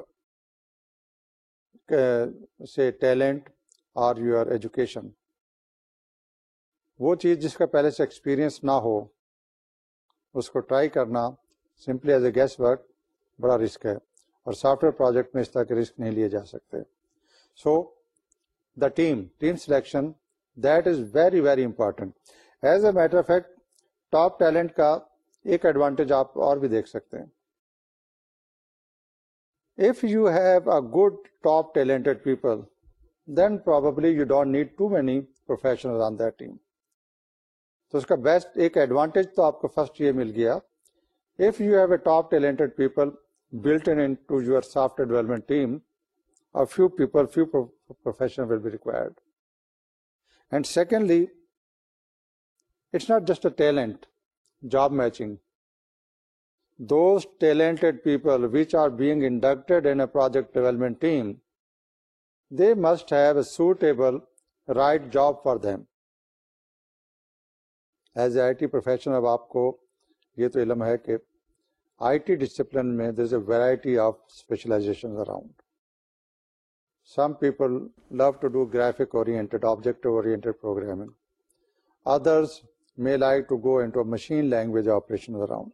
سے ٹیلنٹ اور یور ایجوکیشن وہ چیز جس کا پہلے سے ایکسپیرئنس نہ ہو اس کو ٹرائی کرنا simply as a guess work بڑا رسک ہے اور سافٹ ویئر پروجیکٹ میں اس طرح کے رسک نہیں لیے جا سکتے so the team team selection that is very very important as a matter of fact top talent کا ایک ایڈوانٹیج آپ اور بھی دیکھ سکتے ہیں good top talented people then probably you don't need too many professional on that team تو اس کا بیسٹ ایک ایڈوانٹیج تو آپ کو فرسٹ یہ مل گیا if you have a top talented people built your software development team اور few people few professional will be required and secondly it's not just a talent job matching those talent people which are being inducted in project development team they must have a suitable right job for them as a intuition اب آپ کو یہ تو علم ہے کہ I T discipline میں is a variety of specialization around some people love to do oriented programming others may like to go to machine language operation around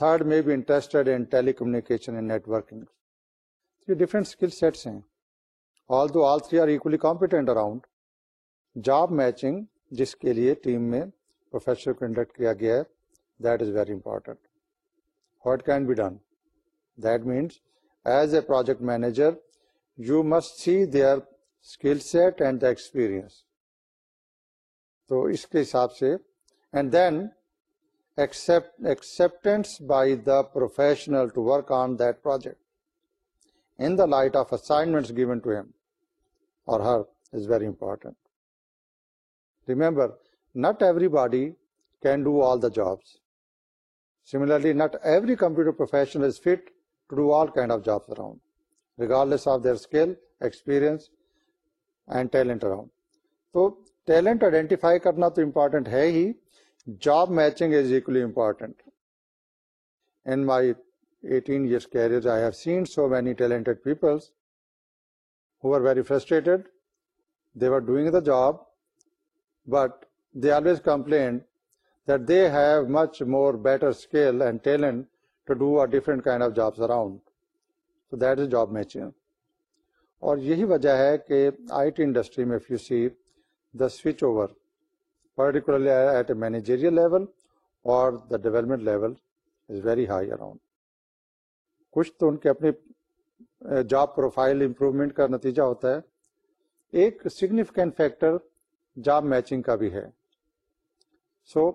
third میں be interested in telecommunication and networking یہ different skill sets ہیں although all three are equally competent around job matching جس کے لیے team میں professional conduct کیا گیا ہے that is very important what can be done that means as a project manager you must see their skill set and the experience تو اس کے حساب سے and then not everybody can do all دابسرلی not every computers تو talent identify کرنا تو important ہے ہی job matching is equally important. In my 18 years career, I have seen so many talented people who were very frustrated. They were doing the job, but they always complained that they have much more better skill and talent to do a different kind of jobs around. So that is job matching. اور یہی وجہ ہے کہ I T industry میں few see the switch over particularly at a managerial level or the development level is very high around. کچھ تو ان کے اپنے جاب پروفائل امپروومنٹ کا نتیجہ ہوتا ہے ایک سگنیفیکینٹ فیکٹر جاب میچنگ کا بھی ہے so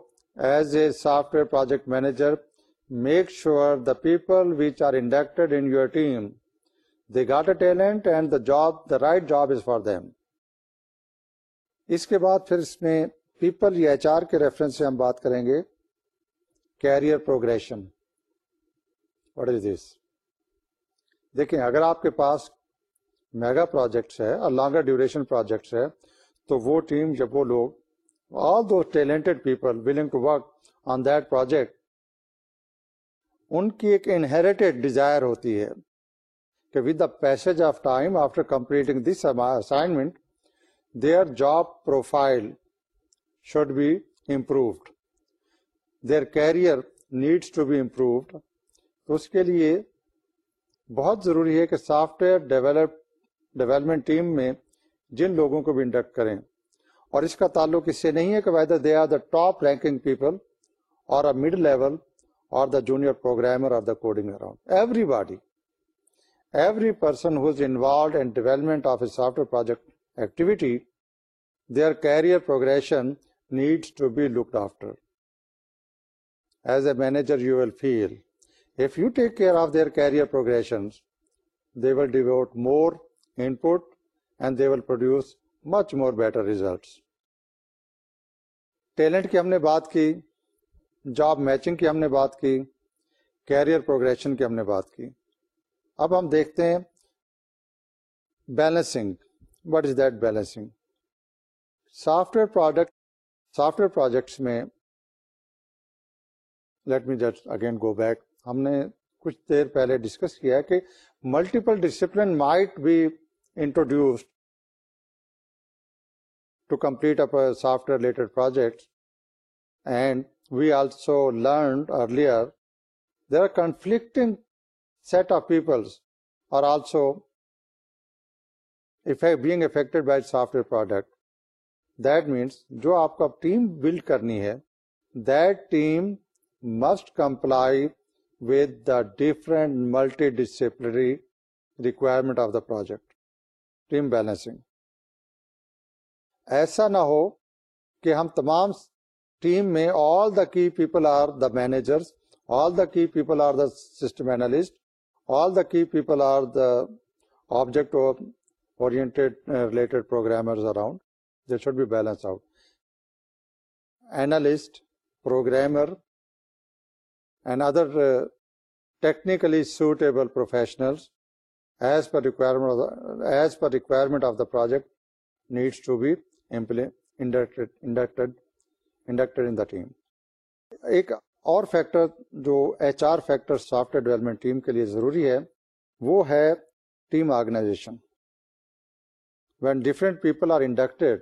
as a software project manager make sure the people which are inducted in your team they got a talent and the job the right job is for them اس کے بعد پھر اس میں people یا H R کے reference سے ہم بات کریں گے کیریئر پروگرشن دیکھیں اگر آپ کے پاس میگا پروجیکٹس ہے اور لانگر ڈیوریشن پروجیکٹس ہے تو وہ ٹیم جب وہ لوگ although talented people willing to work on that project ان کی ایک انہیریٹیڈ ڈیزائر ہوتی ہے کہ with the pace of time after completing this assignment their job profile should be improved. Their career needs to be improved. اس کے لیے بہت ضروری ہے کہ software develop development team میں جن لوگوں کو بھی انڈکٹ کریں اور اس کا تعلق اس سے نہیں ہے کہ whether they are the top ranking people اور مڈ لیول اور دا جونیئر پروگرامر اور the coding around everybody every person who's involved and development of a software project activity they are career progression needs to be look after as a manager you will feel if you take care of their career progression they will devote more in pend they will produce much more better result talent کی ہم نے بات کی job matching کی ہم نے بات کی کیریئر پروگرشن کی ہم نے بات کی اب ہم دیکھتے ہیں balancing what is that balancing software product software projects میں let me just again go back ہم نے کچھ دیر پہلے ڈسکس کیا کہ multiple discipline might be introduced to complete up software related project and we also learned earlier there are conflicting set of peoples are also being affected by software product that means جو آپ کو team build کرنی ہے that team must comply with the different multi ڈسپلری requirement of the project team balancing ایسا نہ ہو کہ ہم تمام ٹیم میں all the key people are the managers all the key people are the system analyst all the key people are the object of related programmers around balance out analyst project needs to بیمپٹیڈ in team ایک اور factor جو H R factor software development team کے لیے ضروری ہے وہ ہے team organization when different people are inducted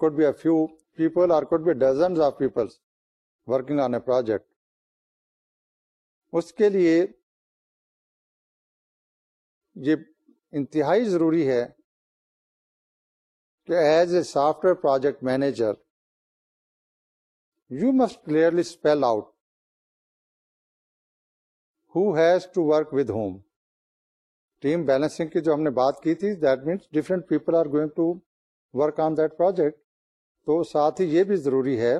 could be a few people are could be dozens of people on a project اس کے لیے یہ انتہائی ضروری ہے کہ as a software project manager you must clearly spell out who has to work with whom team balancing کی جو ہم نے بات کی تھی that means different people are going to work on that project تو ساتھ ہی یہ بھی ضروری ہے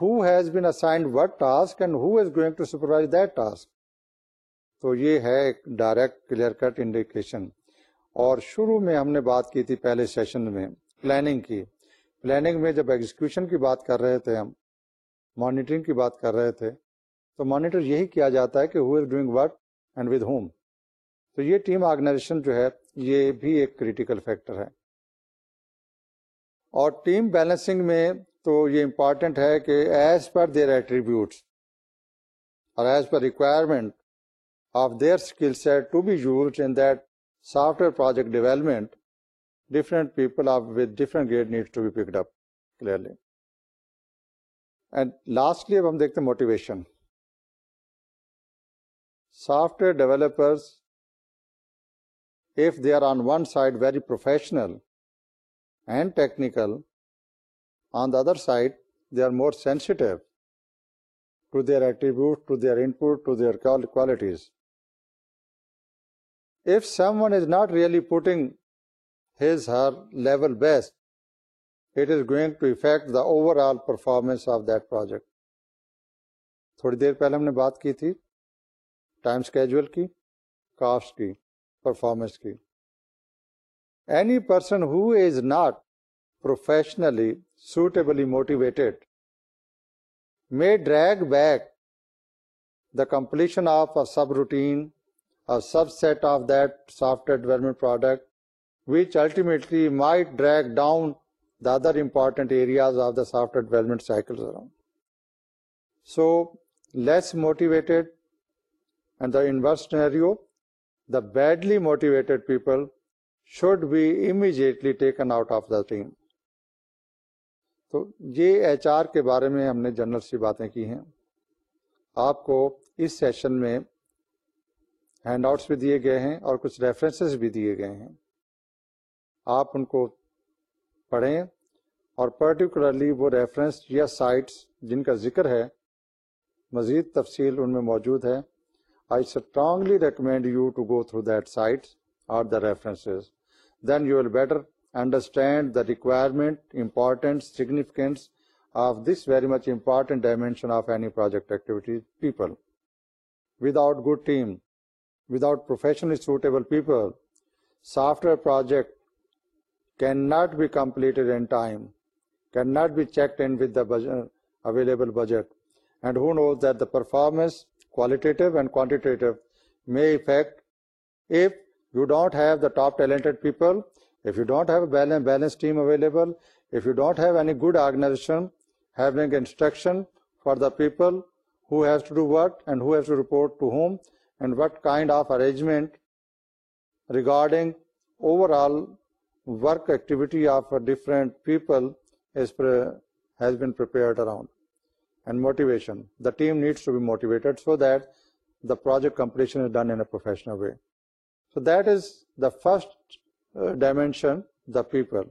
who has been assigned what task and who is going to supervise that task تو یہ ہے ایک ڈائریکٹ کلیئر کٹ انڈیکیشن اور شروع میں ہم نے بات کی تھی پہلے سیشن میں پلاننگ کی پلاننگ میں جب ایگزیکشن کی بات کر رہے تھے ہم مانیٹرنگ کی بات کر رہے تھے تو مانیٹر یہی کیا جاتا ہے کہ who is doing what and with whom تو یہ ٹیم آرگنائزیشن جو ہے یہ بھی ایک کریٹیکل فیکٹر ہے اور ٹیم بیلنسنگ میں تو یہ امپارٹینٹ ہے کہ ایز پر دیئر ایٹریبیوٹس اور as per requirement of their set to be use in that software project development different people of with different get needs to be picked up clearly and lastly اب ہم دیکھتے ہیں motivation software developers if they are on one side very professional other side they are more sensitive to their input to their qualities if someone is not really putting his her level best, it is going to affect the overall performance of that project. تھوڑی دیر پہلے ہم نے بات کی تھی time schedule کی cost کی پرفارمنس کی سب روٹی software development product which ultimately ڈر down the other important areas of the software development cycle so less motivated and the others the badly motivated people should be immediately taken out of the team تو یہ H R کے بارے میں ہم نے general سی باتیں کی ہیں آپ کو اس سیشن میں ہینڈ آؤٹس بھی دیے گئے ہیں اور کچھ ریفرنسز بھی دیے گئے ہیں آپ ان کو پڑھیں اور پرٹیکولرلی وہ ریفرنس یا سائٹس جن کا ذکر ہے مزید تفصیل ان میں موجود ہے I strongly recommend you to go through that sites are the references then you will better understand the requirement, importance, significance of this very much important dimension of any project activity, people. Without good team, without professionally suitable people, software project cannot be completed in time, cannot be checked in with the budget, available budget. And who knows that the performance, qualitative and quantitative, may affect if you don't پیپلسنگ arrangement regarding so that داجیکٹ completional way so that is the first dimension the people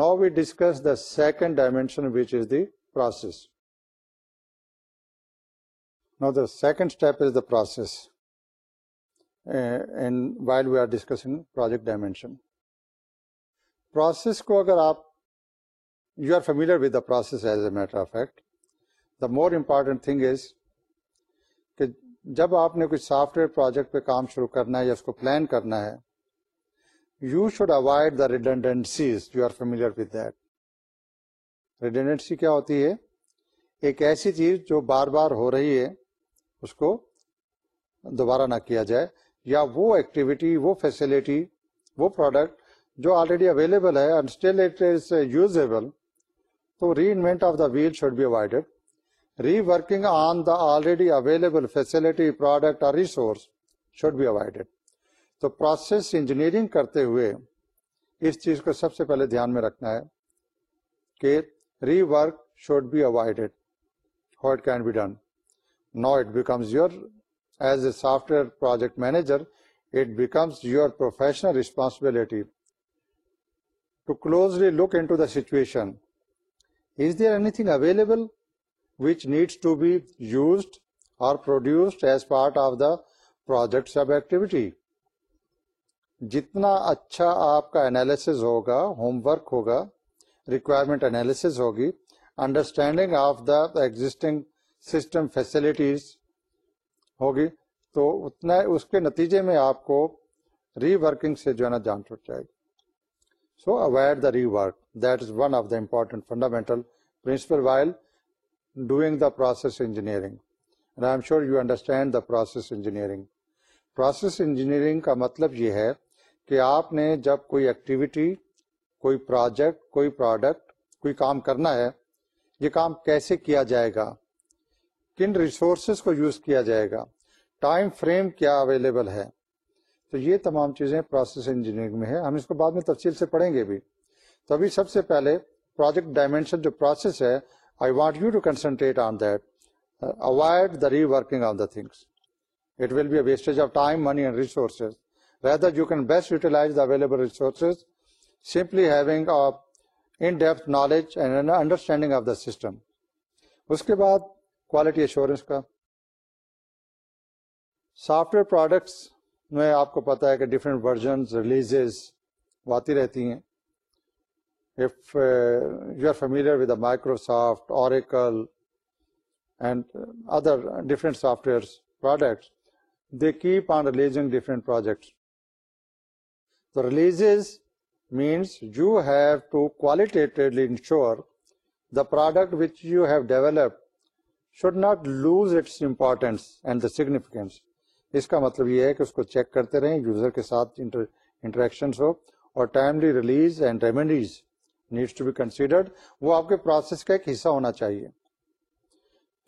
now we discuss the second dimension which is the process now the second step is the process while we are discussing project dimension process کو اگر آپ you are familiar with the process as a matter of fact the more important thing is کہ جب آپ نے کوئی software project پہ کام شروع کرنا ہے یا اس کو پلان کرنا ہے you should avoid the redundancies you are that redundancy کیا ہوتی ہے ایک ایسی چیز جو بار بار ہو رہی ہے اس کو دوبارہ نہ کیا جائے یا وہ ایکٹیویٹی وہ فیسلٹی وہ پروڈکٹ جو آلریڈی اویلیبل ہے تو reinvent of the wheel should be avoided reworking on the already available facility product resource should be avoid تو پروسیس انجینئرنگ کرتے ہوئے اس چیز کو سب سے پہلے دھیان میں رکھنا ہے کہ rework should be avoid what can be done now it becomes your as a software project manager it becomes your professional responsibility to closely look into the situation if there anything available produced as part of the project جتنا اچھا آپ کا analysis ہوگا homework ہوگا requirement analysis ہوگی understanding of the existing system facilities ہوگی تو اتنا اس کے نتیجے میں آپ کو ری ورکنگ سے جو ہے نا جان چوٹ جائے گی so avoid the rework that is one of the important fundamental principle while doing the process کا مطلب یہ ہے کہ آپ نے جب کوئی ایکٹیویٹی کوئی پروڈکٹ کوئی کام کرنا ہے یہ کام کیسے کیا جائے گا کن ریسورسز کو یوز کیا جائے گا ٹائم فریم کیا اویلیبل ہے تو یہ تمام چیزیں پروسیس انجینئرنگ میں ہے ہم اس کو بعد میں تفصیل سے پڑھیں گے بھی تو ابھی سب سے پہلے پروجیکٹ ڈائمینشن جو پروسیس ہے انڈرسٹینڈنگ آف دا سسٹم اس کے بعد کوالٹی انشورینس کا سافٹ ویئر پروڈکٹس میں آپ کو پتا ہے کہ ڈفرینٹ ورژنز ریلیزز آتی رہتی ہیں if uh, you are familiar with the Microsoft, Oracle, and other different products, they keep on releasing different projects. The releases means you have to qualitatively ensure the product which you have developed should not lose its importance and the significance. اس کا مطلب یہ ہے کہ اس کو check کرتے رہیں user کے ساتھ انٹریکشنس ہو اور timely release and remedies needs to be considered وہ آپ کے پروسیس کا ایک حصہ ہونا چاہیے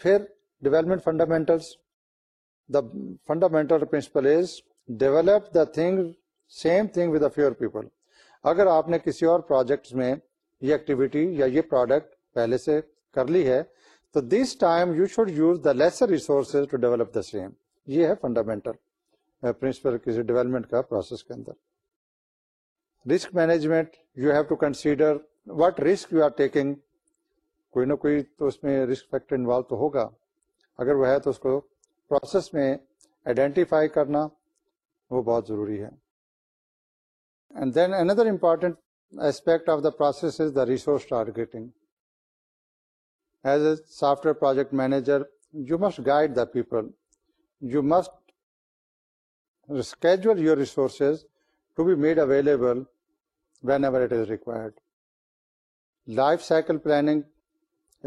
پھر development the principle is develop the thing same thing with people اگر آپ نے کسی اور پروجیکٹ میں یہ ایکٹیویٹی یا یہ پروڈکٹ پہلے سے کر لی ہے تو this time you should use the lesser resources to develop the same یہ ہے فنڈامنٹل پرنسپل eh, کسی ڈیولپمنٹ کا پروسیس کے اندر risk management you have to consider what risk you are taking کوئی نہ کوئی تو اس میں رسک فیکٹر انوالو تو ہوگا اگر وہ ہے تو اس کو پروسیس میں آئیڈینٹیفائی کرنا وہ بہت ضروری ہے and then another important of the the process is resource targeting as a software project manager you must guide the people you schedule your resources to be made available whenever it is required life cycle planning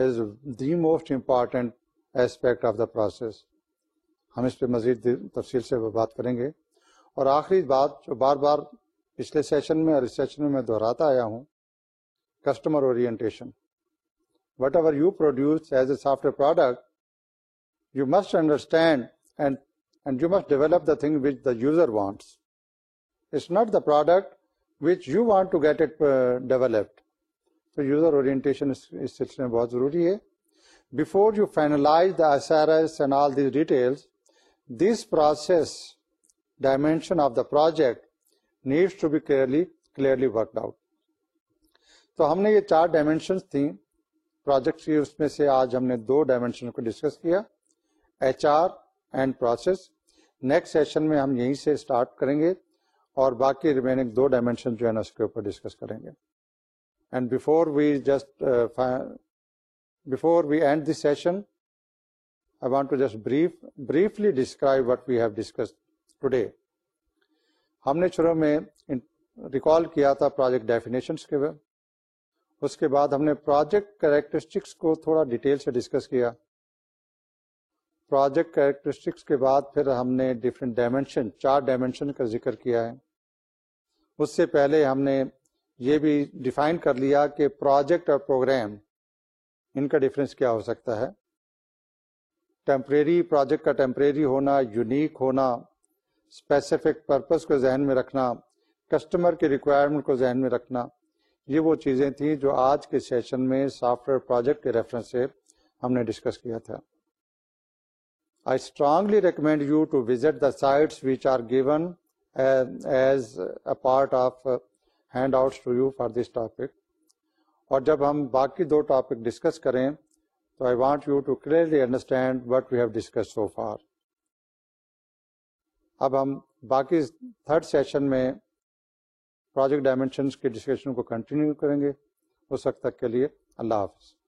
is the most important aspect of the process ہم اس پہ مزید تفصیل سے بات کریں گے اور آخری بات جو بار بار پچھلے سیشن میں اور اس سیشن میں میں دہراتا آیا ہوں customer orientation whatever you produce as a software product you must understand and and you must develop the thing which the user wants it's not the product which you want to get it developed تو user orientation اس سلسلے میں بہت ضروری ہے before you finalize the S and all these detail dimension of the project needs to be clearly clearly work out تو ہم نے یہ چار ڈائمینشن تھیں پروجیکٹس کی اس میں سے آج ہم نے دو ڈائمینشن کو ڈسکس کیا H R and process next session میں ہم یہیں سے اسٹارٹ کریں گے اور باقی ریمیننگ دو ڈائمینشن جو ہے نا اس کے اوپر ڈسکس کریں گے and before we just before we end the session I want to describe what we've discuss today ہم نے شروع میں ریکال کیا تھا پروجیکٹ ڈیفینیشنس کے بعد اس کے بعد ہم نے پروجیکٹ characteristics کو تھوڑا ڈیٹیل سے ڈسکس کیا پروجیکٹ کیریکٹرسٹکس کے بعد پھر ہم نے ڈفرینٹ ڈائمینشن چار ڈائمینشن کا ذکر کیا ہے اس سے پہلے ہم نے یہ بھی ڈیفائن کر لیا کہ پروجیکٹ اور پروگرام ان کا ڈفرینس کیا ہو سکتا ہے ٹیمپریری ہونا یونیک ہونا اسپیسیفک پرپز کو ذہن میں رکھنا کسٹمر کے ریکوائرمنٹ کو ذہن میں رکھنا یہ وہ چیزیں تھیں جو آج کے سیشن میں سافٹ ویئر پروجیکٹ کے ریفرنس سے ہم نے ڈسکس کیا تھا I strongly recommend you to visit the sites which are given as a part of handouts to you for this topic اور جب ہم باقی دو ٹاپک ڈسکس کریں تو I want you to clearly understand what we have discuss so far اب ہم باقی تھرڈ سیشن میں پروجیکٹ ڈائمینشنس کے ڈسکشن کو کنٹینیو کریں گے اس وقت تک کے لیے اللہ حافظ